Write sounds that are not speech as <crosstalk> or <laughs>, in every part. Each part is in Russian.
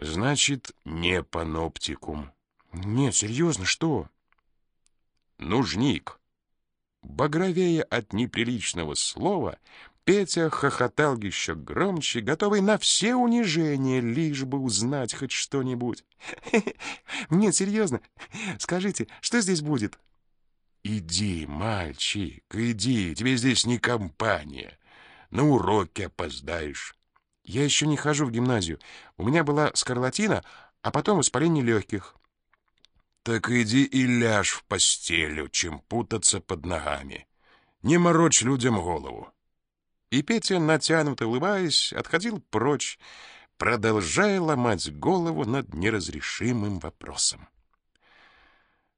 Значит, не паноптикум. Нет, серьезно, что? Нужник. Багровея от неприличного слова, Петя хохотал еще громче, готовый на все унижения, лишь бы узнать хоть что-нибудь. <laughs> Нет, серьезно, скажите, что здесь будет? Иди, мальчик, иди, тебе здесь не компания. На уроки опоздаешь. Я еще не хожу в гимназию. У меня была скарлатина, а потом воспаление легких. Так иди и ляжь в постелю, чем путаться под ногами. Не морочь людям голову. И Петя, натянуто улыбаясь, отходил прочь, продолжая ломать голову над неразрешимым вопросом.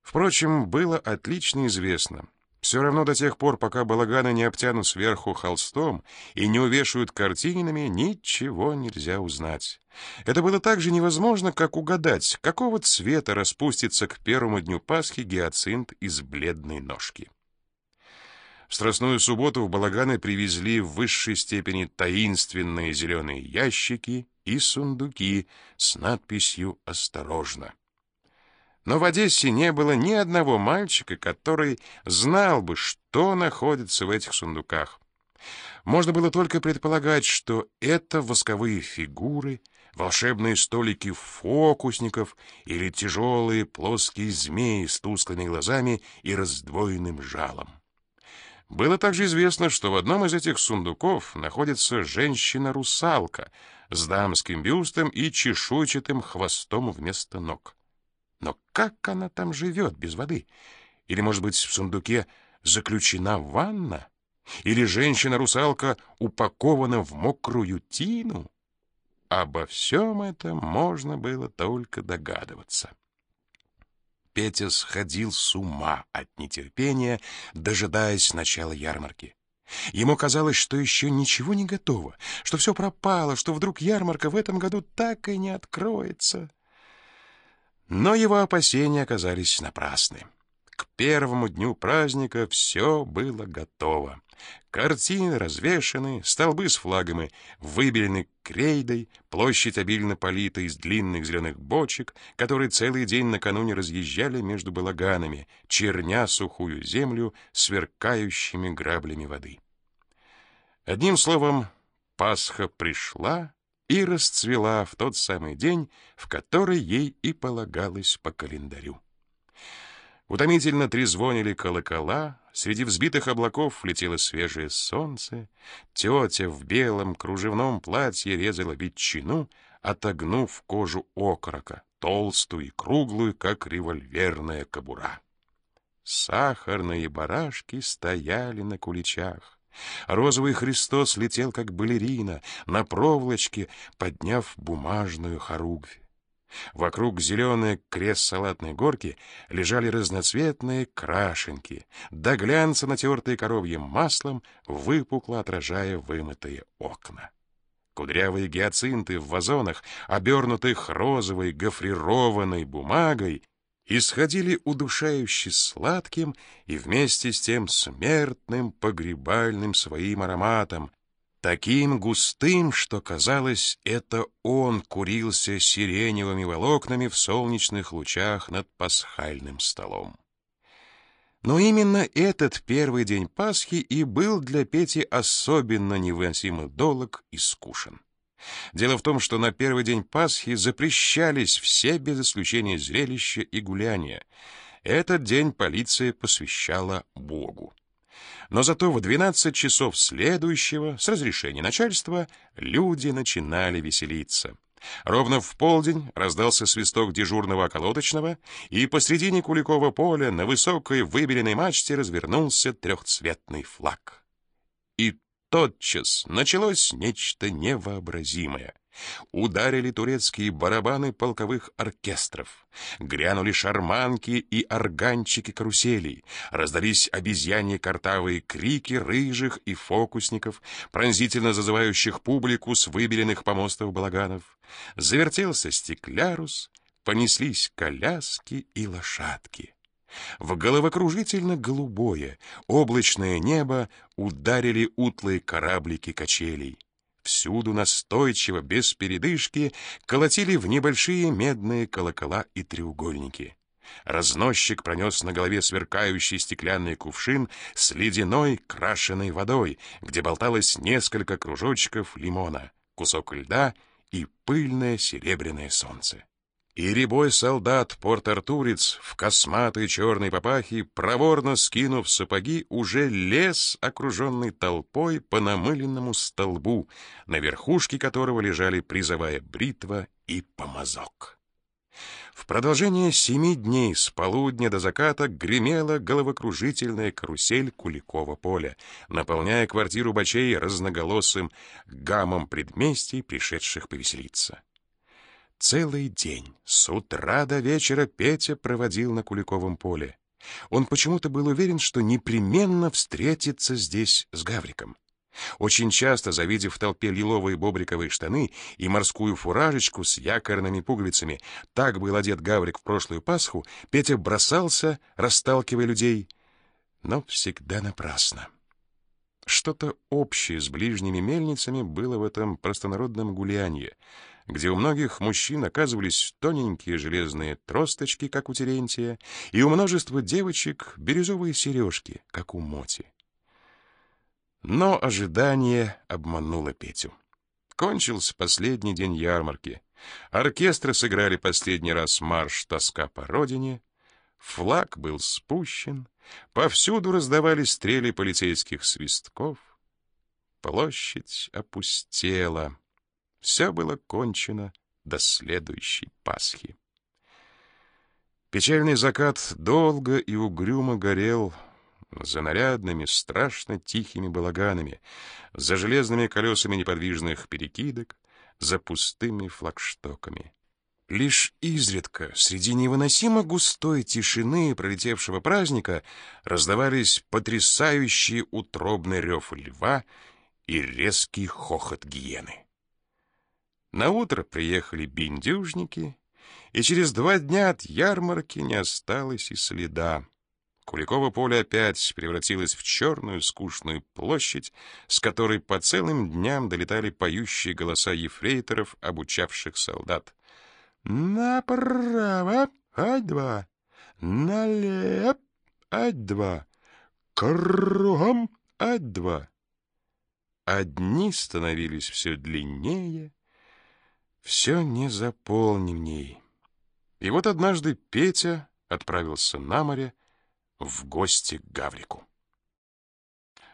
Впрочем, было отлично известно. Все равно до тех пор, пока балаганы не обтянут сверху холстом и не увешают картинами, ничего нельзя узнать. Это было так же невозможно, как угадать, какого цвета распустится к первому дню Пасхи гиацинт из бледной ножки. В Страстную субботу в балаганы привезли в высшей степени таинственные зеленые ящики и сундуки с надписью «Осторожно». Но в Одессе не было ни одного мальчика, который знал бы, что находится в этих сундуках. Можно было только предполагать, что это восковые фигуры, волшебные столики фокусников или тяжелые плоские змеи с тусклыми глазами и раздвоенным жалом. Было также известно, что в одном из этих сундуков находится женщина-русалка с дамским бюстом и чешуйчатым хвостом вместо ног. Но как она там живет без воды? Или, может быть, в сундуке заключена ванна? Или женщина-русалка упакована в мокрую тину? Обо всем этом можно было только догадываться. Петя сходил с ума от нетерпения, дожидаясь начала ярмарки. Ему казалось, что еще ничего не готово, что все пропало, что вдруг ярмарка в этом году так и не откроется. Но его опасения оказались напрасны. К первому дню праздника все было готово. Картины развешаны, столбы с флагами выбелены крейдой, площадь обильно полита из длинных зеленых бочек, которые целый день накануне разъезжали между балаганами, черня сухую землю сверкающими граблями воды. Одним словом, Пасха пришла и расцвела в тот самый день, в который ей и полагалось по календарю. Утомительно трезвонили колокола, среди взбитых облаков летело свежее солнце, тетя в белом кружевном платье резала ветчину, отогнув кожу окорока, толстую и круглую, как револьверная кобура. Сахарные барашки стояли на куличах. Розовый Христос летел, как балерина, на проволочке, подняв бумажную хоругвь. Вокруг зеленой крест-салатной горки лежали разноцветные крашенки, до глянца натертые коровьим маслом, выпукло отражая вымытые окна. Кудрявые гиацинты в вазонах, обернутых розовой гофрированной бумагой, исходили удушающе сладким и вместе с тем смертным погребальным своим ароматом, таким густым, что казалось, это он курился сиреневыми волокнами в солнечных лучах над пасхальным столом. Но именно этот первый день Пасхи и был для Пети особенно невыносимо долг и скушен. Дело в том, что на первый день Пасхи запрещались все без исключения зрелища и гуляния. Этот день полиция посвящала Богу. Но зато в 12 часов следующего, с разрешения начальства, люди начинали веселиться. Ровно в полдень раздался свисток дежурного околоточного, и посредине Куликова поля на высокой выбеленной мачте развернулся трехцветный флаг. Тотчас началось нечто невообразимое. Ударили турецкие барабаны полковых оркестров, грянули шарманки и органчики каруселей, раздались обезьяньи картавые крики рыжих и фокусников, пронзительно зазывающих публику с выбеленных помостов балаганов. Завертелся стеклярус, понеслись коляски и лошадки. В головокружительно голубое, облачное небо ударили утлые кораблики качелей. всюду настойчиво, без передышки, колотили в небольшие медные колокола и треугольники. Разносчик пронес на голове сверкающий стеклянный кувшин с ледяной крашеной водой, где болталось несколько кружочков лимона, кусок льда и пыльное серебряное солнце. И рябой солдат Порт-Артурец в косматой черной папахе, проворно скинув сапоги, уже лез, окруженный толпой по намыленному столбу, на верхушке которого лежали призовая бритва и помазок. В продолжение семи дней с полудня до заката гремела головокружительная карусель Куликова поля, наполняя квартиру бачей разноголосым гамом предместий, пришедших повеселиться. Целый день, с утра до вечера, Петя проводил на Куликовом поле. Он почему-то был уверен, что непременно встретится здесь с Гавриком. Очень часто, завидев в толпе лиловые бобриковые штаны и морскую фуражечку с якорными пуговицами, так был одет Гаврик в прошлую Пасху, Петя бросался, расталкивая людей, но всегда напрасно. Что-то общее с ближними мельницами было в этом простонародном гулянье — где у многих мужчин оказывались тоненькие железные тросточки, как у Терентия, и у множества девочек бирюзовые сережки, как у Моти. Но ожидание обмануло Петю. Кончился последний день ярмарки. Оркестры сыграли последний раз марш «Тоска по родине», флаг был спущен, повсюду раздавались стрели полицейских свистков, площадь опустела — все было кончено до следующей Пасхи. Печальный закат долго и угрюмо горел за нарядными, страшно тихими балаганами, за железными колесами неподвижных перекидок, за пустыми флагштоками. Лишь изредка, среди невыносимо густой тишины пролетевшего праздника, раздавались потрясающий утробный рев льва и резкий хохот гиены. На утро приехали бендюжники, и через два дня от ярмарки не осталось и следа. Куликово поле опять превратилось в черную скучную площадь, с которой по целым дням долетали поющие голоса ефрейторов, обучавших солдат. «Направо, ать-два! Налево, ать-два! Кругом, ать-два!» Одни становились все длиннее, все не заполненней. И вот однажды Петя отправился на море в гости к Гаврику.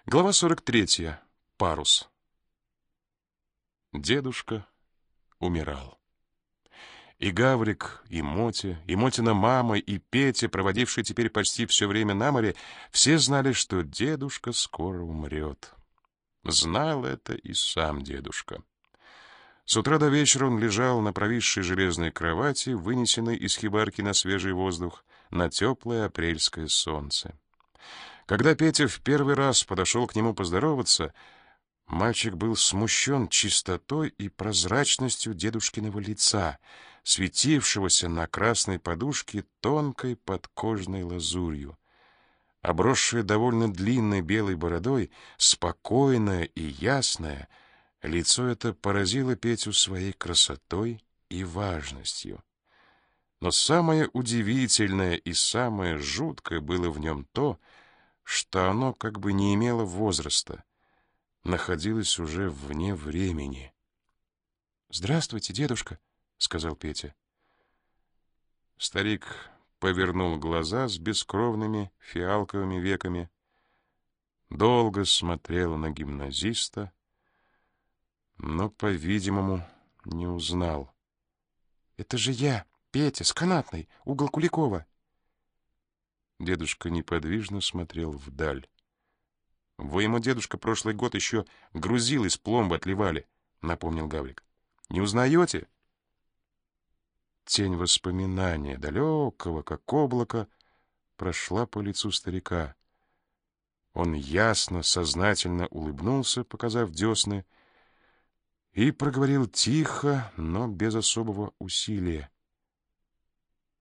Глава 43. Парус. Дедушка умирал. И Гаврик, и Мотя, и Мотина мама, и Петя, проводившие теперь почти все время на море, все знали, что дедушка скоро умрет. Знал это и сам дедушка. С утра до вечера он лежал на провисшей железной кровати, вынесенной из хибарки на свежий воздух, на теплое апрельское солнце. Когда Петя в первый раз подошел к нему поздороваться, мальчик был смущен чистотой и прозрачностью дедушкиного лица, светившегося на красной подушке тонкой подкожной лазурью. Обросшая довольно длинной белой бородой, спокойная и ясная — Лицо это поразило Петю своей красотой и важностью. Но самое удивительное и самое жуткое было в нем то, что оно как бы не имело возраста, находилось уже вне времени. «Здравствуйте, дедушка», — сказал Петя. Старик повернул глаза с бескровными фиалковыми веками, долго смотрел на гимназиста, но, по-видимому, не узнал. «Это же я, Петя, с канатной, угол Куликова!» Дедушка неподвижно смотрел вдаль. «Вы ему, дедушка, прошлый год еще грузил из пломбы отливали», — напомнил Гаврик. «Не узнаете?» Тень воспоминания, далекого, как облако, прошла по лицу старика. Он ясно, сознательно улыбнулся, показав десны, — и проговорил тихо, но без особого усилия.